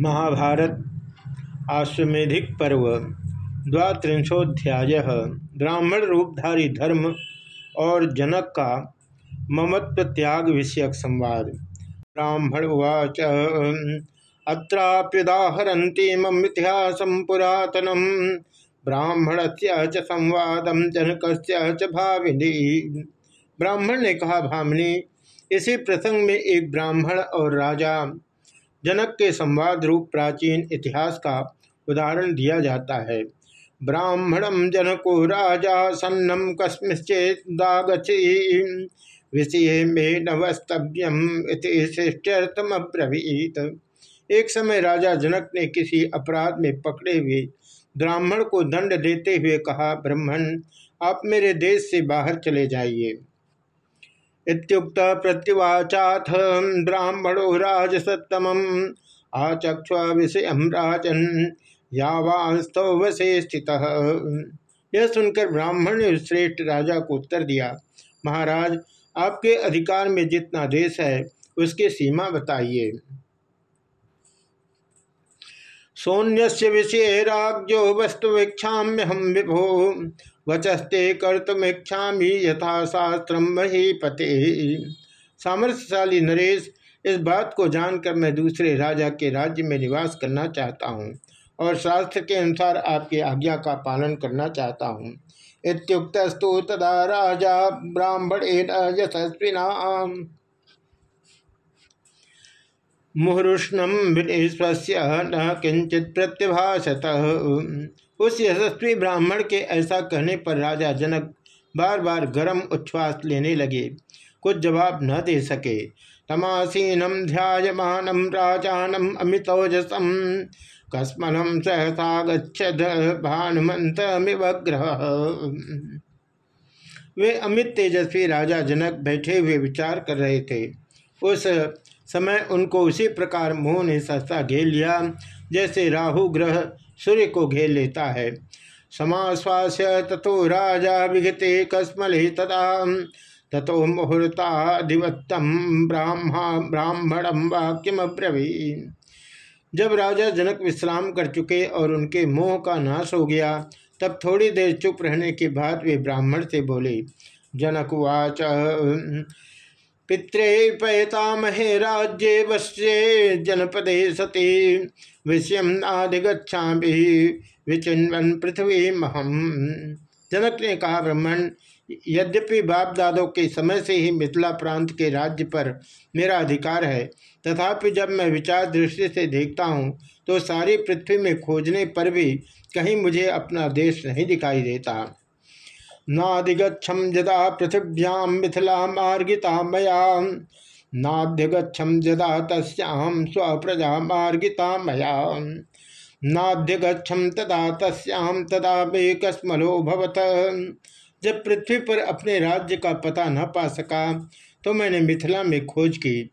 महाभारत आश्वेधिक पर्व, द्वात्रिंशोध्याय, ब्राह्मण रूपधारी धर्म और जनक का ममत्व त्याग विषयक संवाद। ब्राह्मण उवाच अत्राप्युदाहरती मम इतिहासम पुरातनम ब्राह्मण से संवाद जनक च भाविनी। ब्राह्मण ने कहा, भामिनी, इसी प्रसंग में एक ब्राह्मण और राजा जनक के संवाद रूप प्राचीन इतिहास का उदाहरण दिया जाता है। ब्राह्मणम जनको राजा सन्नम कस्मिश्चेदागछी विषय में नवस्तव्यम अब्रवीत एक समय राजा जनक ने किसी अपराध में पकड़े हुए ब्राह्मण को दंड देते हुए कहा, ब्राह्मण, आप मेरे देश से बाहर चले जाइए। इत्युक्त प्रत्युवाचाथ ब्राह्मणो राजसतम आचक्ष विषय राजन वसे स्थित यह सुनकर ब्राह्मण ने श्रेष्ठ राजा को उत्तर दिया, महाराज, आपके अधिकार में जितना देश है, उसकी सीमा बताइए। सौन्य विषय राज्यो वस्तु हम विभो। वचस्ते कर्तुमीक्षा यथा शास्त्र मही पते। सामर्थ्यशाली नरेश, इस बात को जानकर मैं दूसरे राजा के राज्य में निवास करना चाहता हूँ और शास्त्र के अनुसार आपकी आज्ञा का पालन करना चाहता हूँ। इतुक्तस्तु तदा राजा ब्राह्मण यशस्विना मुहरुष्णम न किंचित प्रत्यभाषत उस यशस्वी ब्राह्मण के ऐसा कहने पर राजा जनक बार बार गर्म उच्छ्वास लेने लगे। कुछ जवाब न दे सके। तमासीनम ध्यायमानम राजानम अमितौजसम कस्मनम सहसा गच्छद भानुमंतमिवग्रह वे अमित तेजस्वी राजा जनक बैठे हुए विचार कर रहे थे। उस समय उनको उसी प्रकार मोह ने सहसा घेर लिया, जैसे राहु ग्रह सूर्य को घेर लेता है। समाश्वास तथो राजा विगते कस्मल तथा तथो मुहूर्ताधिवत्तम ब्राह्मा ब्राह्मणम वाक्यम अब्रवी जब राजा जनक विश्राम कर चुके और उनके मोह का नाश हो गया, तब थोड़ी देर चुप रहने के बाद वे ब्राह्मण से बोले, जनक वाच। पित्रे पयतामहे राज्ये वश्ये जनपदे सती। विषयम आदिगछा विचिन्वन पृथ्वी महम जनक ने कहा, ब्राह्मण, यद्यपि बाप दादों के समय से ही मिथिला प्रांत के राज्य पर मेरा अधिकार है, तथापि जब मैं विचार दृष्टि से देखता हूँ तो सारी पृथ्वी में खोजने पर भी कहीं मुझे अपना देश नहीं दिखाई देता। नादिगछम जदा पृथिव्याम मिथिला मार्गिता मया नाद्यगछम जदा तस्याम स्वप्रजा मार्गिता मया नाद्यगछम तदा तस्याम तदा बेकस्मलो भवत। जब पृथ्वी पर अपने राज्य का पता न पा सका तो मैंने मिथिला में खोज की।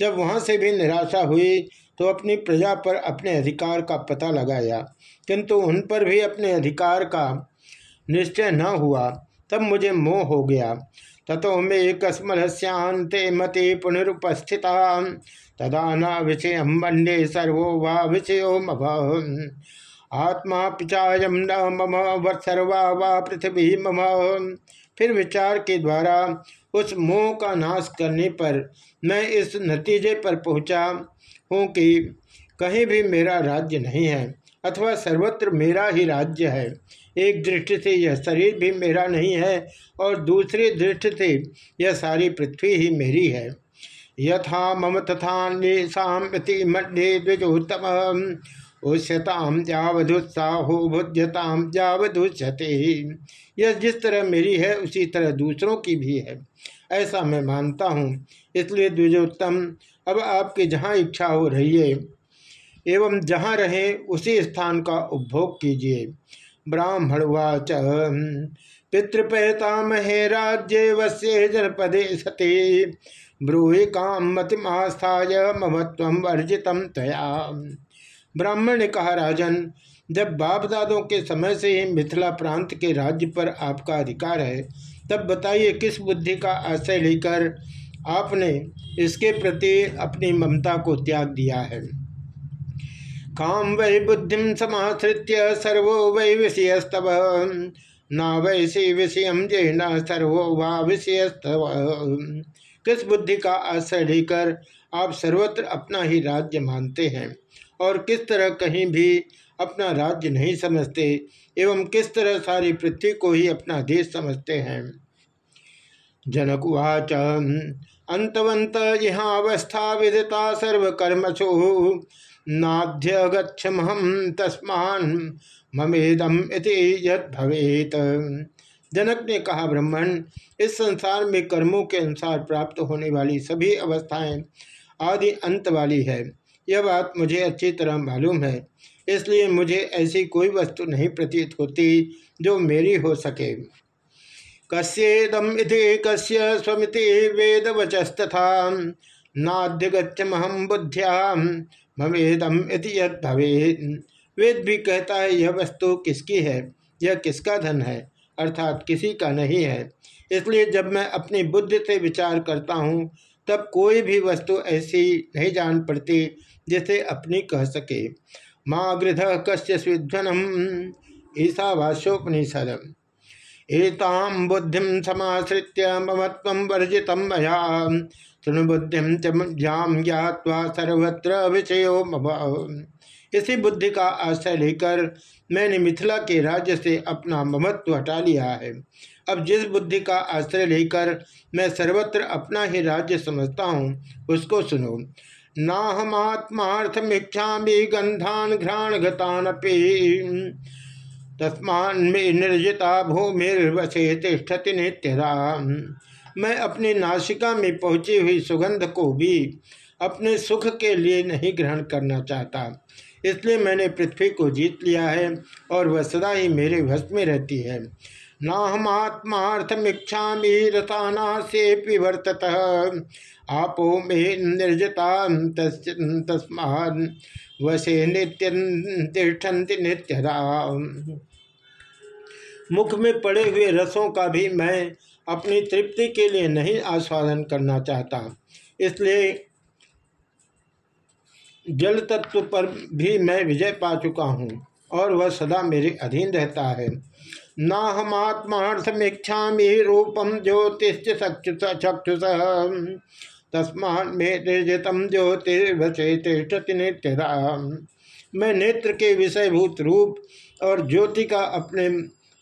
जब वहाँ से भी निराशा हुई तो अपनी प्रजा पर अपने अधिकार का पता लगाया। किंतु उन पर भी अपने अधिकार का निश्चय न हुआ, तब मुझे मोह हो गया। तथो मे कस्मलस्यांते मते पुनरुपस्थिता। तदा न विषय मंडे सर्वो वा विषयो आत्मा पिचायम न मम सर्वा वा पृथ्वी मम। फिर विचार के द्वारा उस मोह का नाश करने पर मैं इस नतीजे पर पहुँचा हूँ कि कहीं भी मेरा राज्य नहीं है। अथवा सर्वत्र मेरा ही राज्य है। एक दृष्टि से यह शरीर भी मेरा नहीं है और दूसरी दृष्टि से यह सारी पृथ्वी ही मेरी है। यथा मम तथा मध्य द्विजोत्तम उष्यताम जावधुत्साहो भुज्यताम जावधुष्यते यह जिस तरह मेरी है, उसी तरह दूसरों की भी है। ऐसा मैं मानता हूँ। इसलिए द्विजोत्तम, अब आपकी जहाँ इच्छा हो रहिए एवं जहाँ रहे उसी स्थान का उपभोग कीजिए। ब्राह्मणवाच पितृपयतामहे राज्य वश्य जनपदे सती। ब्रूहि काम मतिमास्थाय ममत्व वर्जित तया। ब्राह्मण ने कहा, राजन, जब बाप दादों के समय से ही मिथिला प्रांत के राज्य पर आपका अधिकार है, तब बताइए किस बुद्धि का आश्रय लेकर आपने इसके प्रति अपनी ममता को त्याग दिया है? काम वै बुद्धि समाश्रित्य सर्वो वै विषयस्तव। न वैसी विषय न सर्वो वा विषयस्तव। किस बुद्धि का आश्रय लेकर आप सर्वत्र अपना ही राज्य मानते हैं और किस तरह कहीं भी अपना राज्य नहीं समझते एवं किस तरह सारी पृथ्वी को ही अपना देश समझते हैं। जनक उच अंतवंत यहाँ अवस्था विदिता सर्वकर्मसु। नाध्यगछमहम तस्मान ममेदम इति यद भवेत जनक ने कहा, ब्राह्मण, इस संसार में कर्मों के अनुसार प्राप्त होने वाली सभी अवस्थाएँ आदि अंत वाली है। यह बात मुझे अच्छी तरह मालूम है, इसलिए मुझे ऐसी कोई वस्तु नहीं प्रतीत होती जो मेरी हो सके। कस्येदम इति कस्य स्वमिति वेद वचस्तथा नाद्यगत्यमहम बुद्ध्या ममेदम इति यद वेद भी कहता है, यह वस्तु किसकी है? यह किसका धन है? अर्थात किसी का नहीं है। इसलिए जब मैं अपनी बुद्धि से विचार करता हूँ, तब कोई भी वस्तु ऐसी नहीं जान पड़ती जिसे अपनी कह सके। माँ गृध कश्य स्विध्वनम ईशावास्योपनिषद एताम बुद्धि समाश्रित्य ममत्व वर्जित मया। सुन बुद्धि जाम ज्ञावा सर्वत्र विषयो इसी बुद्धि का आश्रय लेकर मैंने मिथिला के राज्य से अपना ममत्व हटा लिया है। अब जिस बुद्धि का आश्रय लेकर मैं सर्वत्र अपना ही राज्य समझता हूँ, उसको सुनो। नाहमात्मार्थमीक्षा भी गंधान घ्राण गतान तस्मान में निर्जिता भूमिर्वसे तिष्ठति नित्यरा मैं अपनी नासिका में पहुँची हुई सुगंध को भी अपने सुख के लिए नहीं ग्रहण करना चाहता। इसलिए मैंने पृथ्वी को जीत लिया है और वह सदा ही मेरे वश में रहती है। नाहमात्मार्थमीक्षा रताना से विवर्तत आपो में निर्जता तस्मा वसे नित्य तिष्ठन्ति नित्यदा मुख में पड़े हुए रसों का भी मैं अपनी तृप्ति के लिए नहीं आस्वादन करना चाहता। इसलिए जल तत्व पर भी मैं विजय पा चुका हूँ और वह सदा मेरे अधीन रहता है। नाहमात्मार्थमीक्षा रूपम ज्योतिष चक्षुष। तस्मा में निर्जितम ज्योतिर्वसे तिष्ठति नित्यदा मैं नेत्र के विषयभूत रूप और ज्योति का अपने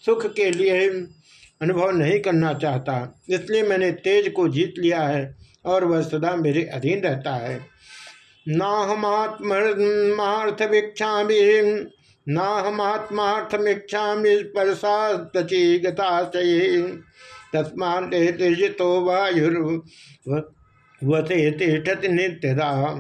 सुख के लिए अनुभव नहीं करना चाहता, इसलिए मैंने तेज को जीत लिया है और वह सदा मेरे अधीन रहता है। नाहमात्मार्थमीक्षा नाहमात्मार्थमीक्षा स्पर्शाची गताशये तस्माजितो वायुर्वसे तिष्ठति नित्यदा।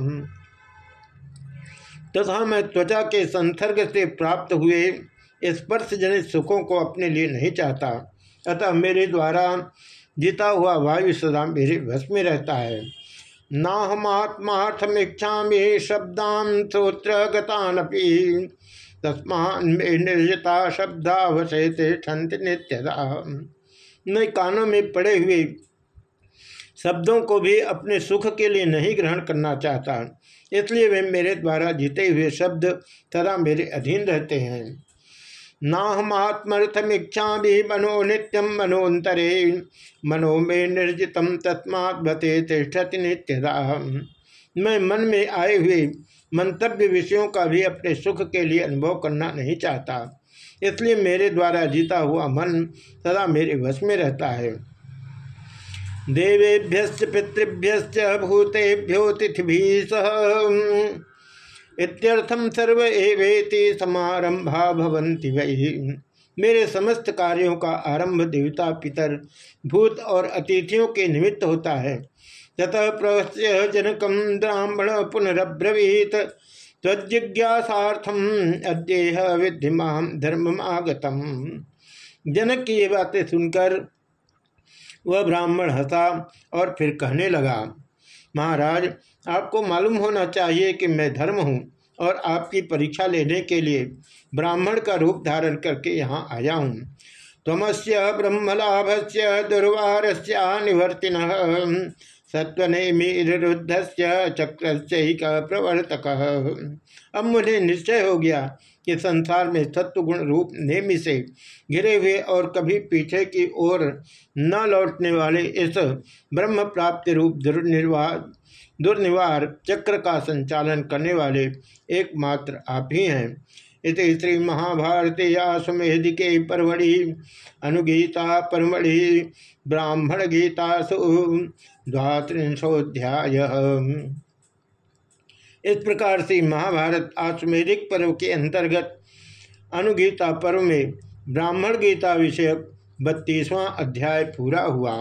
तथा मैं त्वचा के संसर्ग से प्राप्त हुए स्पर्श जनित सुखों को अपने लिए नहीं चाहता। अतः मेरे द्वारा जीता हुआ वायु सदा मेरे वश में रहता है। नाहमात्मार्थमीक्षा शब्दान श्रोत्र गतानपी तस्मान निर्जिता शब्दावशे तिष्ठन्ति नित्यदा। मैं कानों में पड़े हुए शब्दों को भी अपने सुख के लिए नहीं ग्रहण करना चाहता, इसलिए वे मेरे द्वारा जीते हुए शब्द सदा मेरे अधीन रहते हैं। ना हम नाहमात्मर्थमीक्षा भी मनो नित्यम मनोन्तरे मनो में निर्जितम तस्मात्ते तिष्ठति नित्यदा। मैं मन में आए हुए मंतव्य विषयों का भी अपने सुख के लिए अनुभव करना नहीं चाहता। इसलिए मेरे द्वारा जीता हुआ मन सदा मेरे वश में रहता है। देवेभ्य पितृभ्य भूतेभ्यो इत्यर्थम सर्व एवेति समारंभा भवंति वही मेरे समस्त कार्यों का आरंभ देवता, पितर, भूत और अतिथियों के निमित्त होता है। ततः प्रवश्य जनक ब्राह्मण पुनरब्रवीत। तज्जिज्ञासार्थम अद्येह विद्धिमा धर्म आगतम। जनक की ये बातें सुनकर वह ब्राह्मण हंसा और फिर कहने लगा, महाराज, आपको मालूम होना चाहिए कि मैं धर्म हूँ और आपकी परीक्षा लेने के लिए ब्राह्मण का रूप धारण करके यहाँ आया हूँ। तमस्य ब्रह्मलाभ से दुर्वार निवर्तिन सत्वनेमीरुद्ध चक्र से ही प्रवर्तक? अब मुझे निश्चय हो गया कि संसार में सत्व गुण रूप नेमि से घिरे हुए और कभी पीछे की ओर न लौटने वाले इस ब्रह्म प्राप्ति रूप दुर्निर्वाह दुर्निवार चक्र का संचालन करने वाले एकमात्र आप ही हैं। इस श्री महाभारती आश्वेधि के परमढ़ि अनुगीता परमढ़ि ब्राह्मण गीतासु द्वात्रिंशोध्याय इस प्रकार से महाभारत आश्वेधिक पर्व के अंतर्गत अनुगीता पर्व में ब्राह्मण गीता विषयक बत्तीसवां अध्याय पूरा हुआ।